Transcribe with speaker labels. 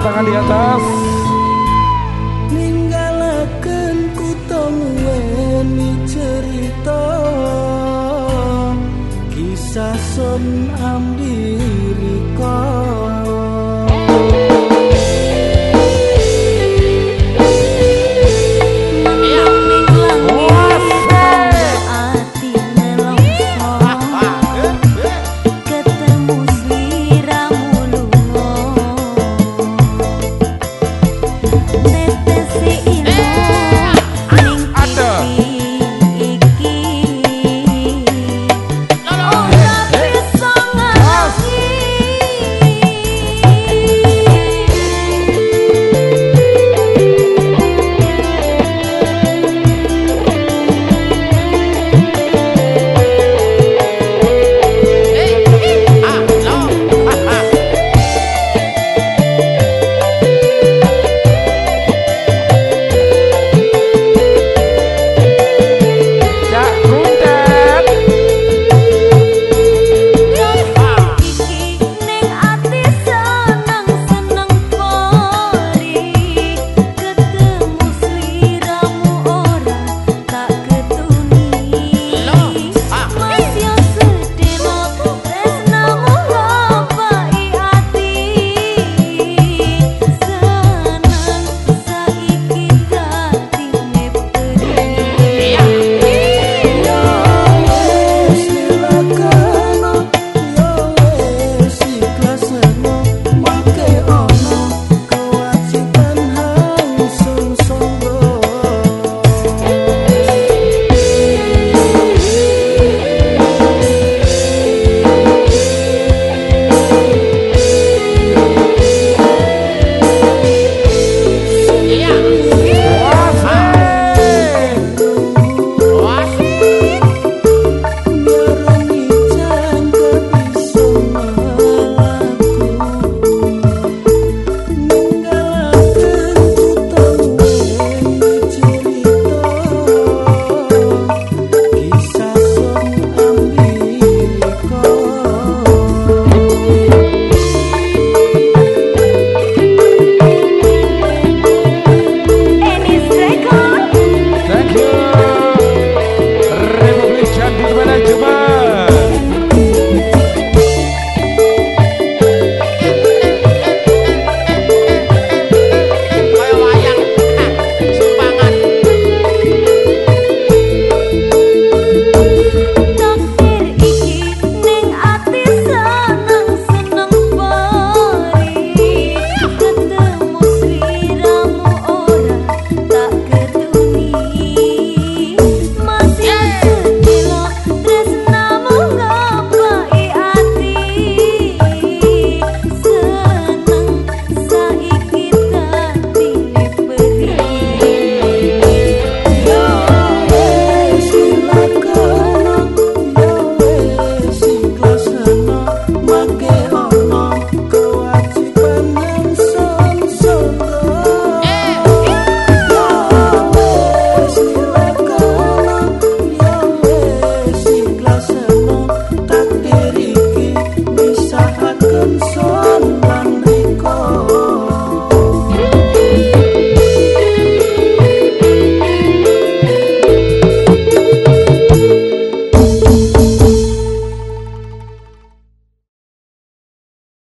Speaker 1: tangan di atas.
Speaker 2: Ninggalakan ku weni cerita. Kisah son ambil